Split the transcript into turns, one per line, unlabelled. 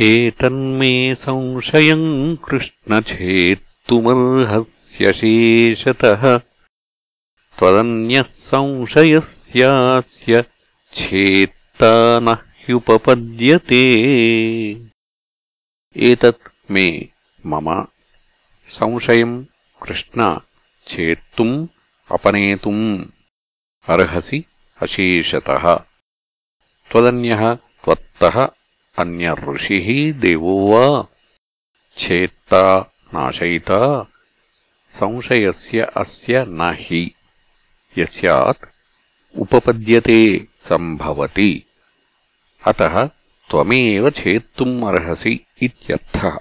एतन्मे संशयम् कृष्णछेत्तुमर्हस्य शेषतः। त्वदन्यः संशयस्यास्य छेत्ता न ह्युपपद्यते। एतत् मे मम संशयम् कृष्ण छेत्तुम् अपनेतुम् अर्हसि अशेषतः। त्वदन्यः त्वत्तः अन्यऋषिः देवो वा छेत्ता नाशयिता संशयस्य अस्य न हि यस्यात् उपपद्यते सम्भवति अतः त्वमेव छेत्तुम् अर्हसि इत्यर्थः